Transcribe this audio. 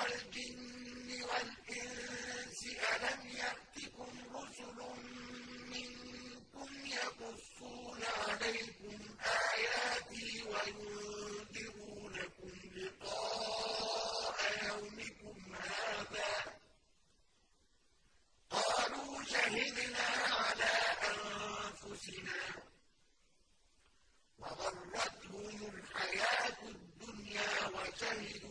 والجن والإنس ألم يأتكم رسل منكم يقصون عليكم آياتي وينذرونكم لقاء يومكم هذا؟ قالوا شهدنا على أنفسنا وغرتهم الحياة الدنيا وشهدوا